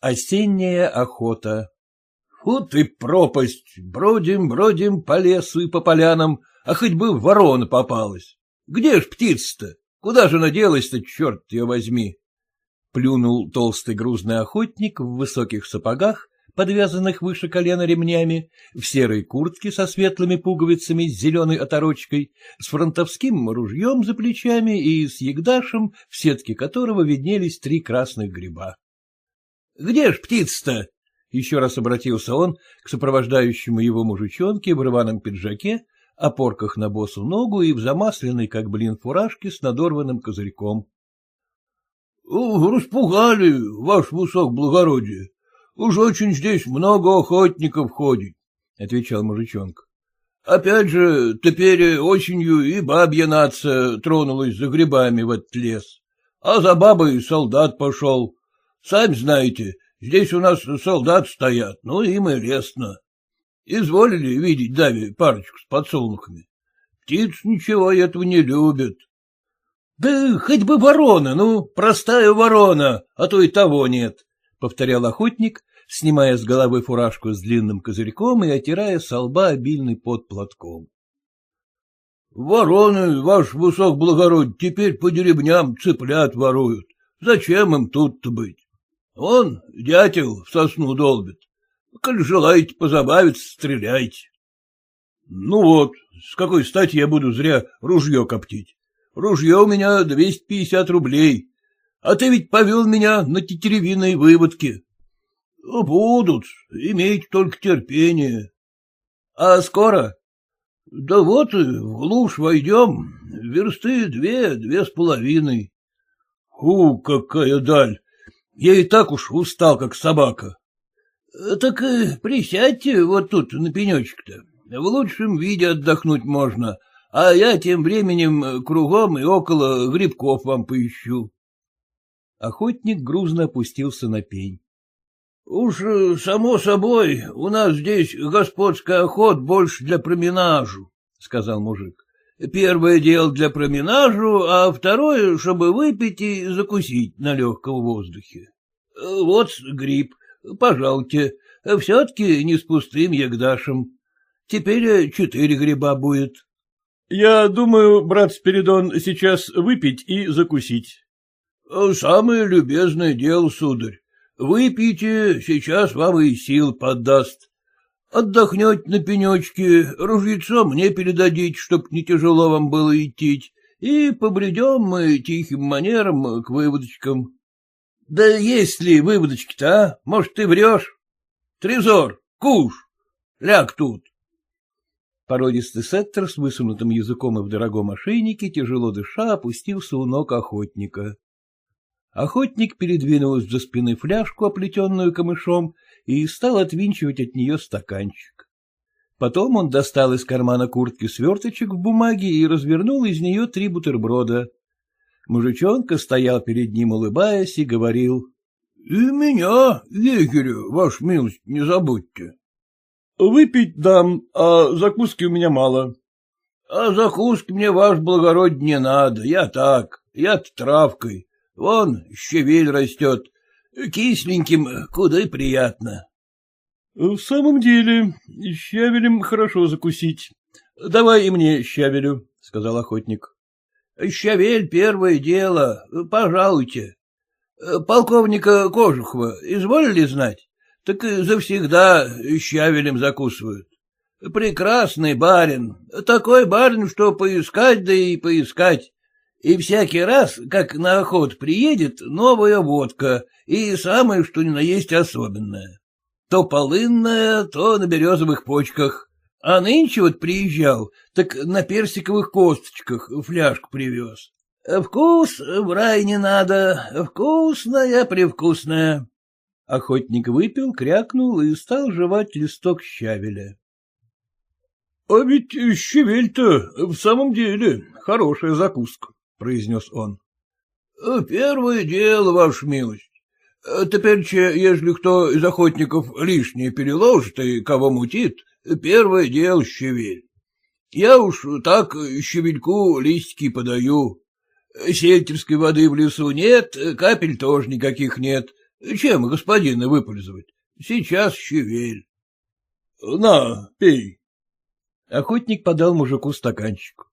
Осенняя охота Вот и пропасть! Бродим, бродим по лесу и по полянам, а хоть бы ворона попалась. Где ж птица-то? Куда же она делась-то, черт ее возьми? Плюнул толстый грузный охотник в высоких сапогах, подвязанных выше колена ремнями, в серой куртке со светлыми пуговицами с зеленой оторочкой, с фронтовским ружьем за плечами и с ягдашем, в сетке которого виднелись три красных гриба. — Где ж птица-то? — еще раз обратился он к сопровождающему его мужичонке в рваном пиджаке, опорках на босу ногу и в замасленной, как блин, фуражке с надорванным козырьком. — Распугали, ваш высок благородие. Уж очень здесь много охотников ходит, — отвечал мужичонка. — Опять же, теперь осенью и бабья нация тронулась за грибами в этот лес, а за бабой солдат пошел. Сами знаете, здесь у нас солдат стоят, ну им и лестно. Изволили видеть Дави парочку с подсолнухами. Птиц ничего этого не любят. — Да хоть бы ворона, ну, простая ворона, а то и того нет, — повторял охотник, снимая с головы фуражку с длинным козырьком и отирая со лба обильный под платком. — Вороны, ваш высок благородие, теперь по деревням цыплят воруют. Зачем им тут-то быть? Он, дятел, в сосну долбит. Коль желаете позабавиться, стреляйте. Ну вот, с какой стати я буду зря ружье коптить? Ружье у меня двести пятьдесят рублей, а ты ведь повел меня на тетеревиной выводке. Будут, имейте только терпение. А скоро? Да вот в глушь войдем, версты две, две с половиной. Фу, какая даль! Я и так уж устал, как собака. — Так э, присядьте вот тут на пенечек-то. В лучшем виде отдохнуть можно, а я тем временем кругом и около грибков вам поищу. Охотник грузно опустился на пень. — Уж, э, само собой, у нас здесь господский охот больше для променажу, — сказал мужик. — Первое дело для променажу, а второе, чтобы выпить и закусить на легком воздухе. Вот гриб, Пожалуйте, все-таки не с пустым ягдашем. Теперь четыре гриба будет. — Я думаю, брат Спиридон, сейчас выпить и закусить. — Самое любезное дело, сударь. Выпейте, сейчас вам и сил поддаст. Отдохнете на пенечке, ружьецо мне передадите, чтоб не тяжело вам было идти, и побредем мы тихим манером к выводочкам. Да есть ли выводочки-то, а? Может, ты врешь? Трезор, куш, ляг тут. Породистый сеттер с высунутым языком и в дорогом ошейнике, тяжело дыша, опустился у ног охотника. Охотник передвинул за спины фляжку, оплетенную камышом, и стал отвинчивать от нее стаканчик. Потом он достал из кармана куртки сверточек в бумаге и развернул из нее три бутерброда. Мужичонка стоял перед ним, улыбаясь, и говорил. — И меня, егеря, ваш милость, не забудьте. — Выпить дам, а закуски у меня мало. — А закуски мне, ваш благородие, не надо, я так, я травкой. Вон, щавель растет, кисленьким куда и приятно. — В самом деле, щавелем хорошо закусить. Давай и мне щавелю, — сказал охотник. Щавель — первое дело, пожалуйте. Полковника Кожухова изволили знать? Так завсегда щавелем закусывают. Прекрасный барин, такой барин, что поискать, да и поискать. И всякий раз, как на охот приедет, новая водка, и самое, что ни на есть особенное. То полынная, то на березовых почках. А нынче вот приезжал, так на персиковых косточках фляжку привез. Вкус в рай не надо, вкусная, привкусная. Охотник выпил, крякнул и стал жевать листок щавеля. — А ведь щавель-то в самом деле хорошая закуска, — произнес он. — Первое дело, ваша милость. Теперь, ежели кто из охотников лишнее переложит и кого мутит, Первое дело щавель. Я уж так щавельку листики подаю. Сельтерской воды в лесу нет, капель тоже никаких нет. Чем господина выпользовать? Сейчас щавель. — На, пей. Охотник подал мужику стаканчик.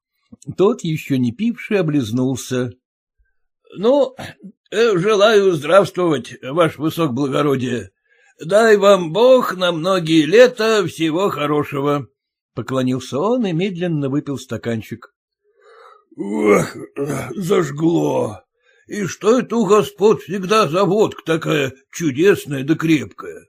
Тот, еще не пивший, облизнулся. — Ну, э, желаю здравствовать, ваше высокоблагородие. Дай вам Бог на многие лета всего хорошего. Поклонился он и медленно выпил стаканчик. — Ох, зажгло. И что это у господ всегда за водка такая чудесная да крепкая?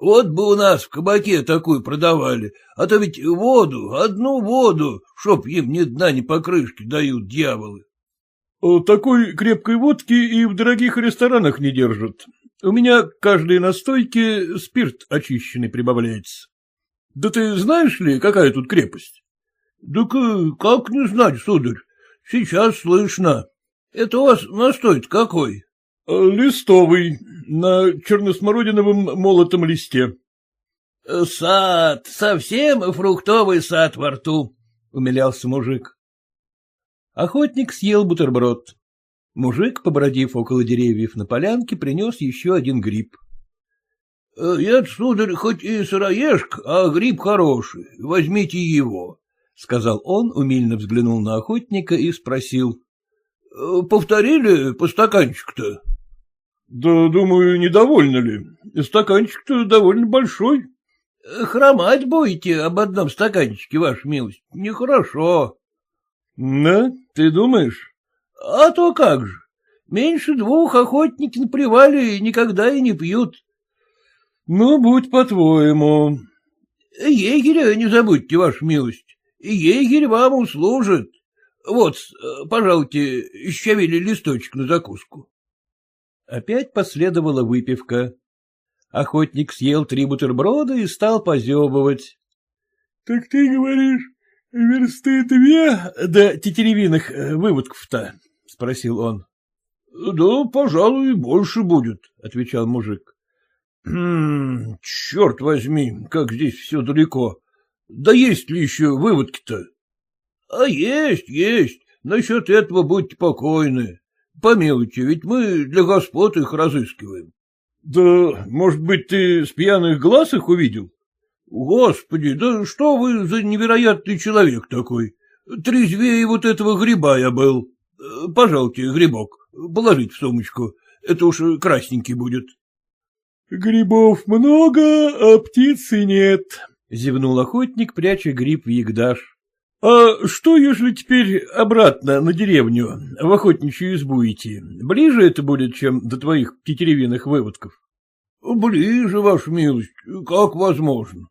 Вот бы у нас в кабаке такую продавали, а то ведь воду, одну воду, чтоб им ни дна, ни покрышки дают дьяволы. — Такой крепкой водки и в дорогих ресторанах не держат. У меня к каждой настойке спирт очищенный прибавляется. Да ты знаешь ли, какая тут крепость? — Так как не знать, сударь, сейчас слышно. Это у вас настой какой? — Листовый, на черносмородиновом молотом листе. — Сад, совсем фруктовый сад во рту, — умилялся мужик. Охотник съел бутерброд. Мужик, побродив около деревьев на полянке, принес еще один гриб. — Я, сударь, хоть и сыроежка, а гриб хороший, возьмите его, — сказал он, умильно взглянул на охотника и спросил. — Повторили по стаканчику-то? — Да, думаю, недовольны ли. Стаканчик-то довольно большой. — Хромать будете об одном стаканчике, ваша милость, нехорошо. — Да, ты думаешь? — А то как же. Меньше двух охотники на привале никогда и не пьют. — Ну, будь по-твоему. — Егеря не забудьте, ваша милость. Егерь вам услужит. Вот, пожалуйте, щавели листочек на закуску. Опять последовала выпивка. Охотник съел три бутерброда и стал позебывать. — Так ты говоришь, версты две да тетеревиных э, выводков-то? — спросил он. — Да, пожалуй, больше будет, — отвечал мужик. «Хм, — Черт возьми, как здесь все далеко. Да есть ли еще выводки-то? — А есть, есть. Насчет этого будьте покойны. Помилуйте, ведь мы для господ их разыскиваем. — Да, может быть, ты с пьяных глаз их увидел? — Господи, да что вы за невероятный человек такой? Трезвее вот этого гриба я был. Пожалуйте, грибок, положить в сумочку. Это уж красненький будет. — Грибов много, а птицы нет, — зевнул охотник, пряча гриб в ягдаш. — А что, если теперь обратно на деревню, в охотничью избу идти? Ближе это будет, чем до твоих тетеревиных выводков? — Ближе, ваша милость, как возможно.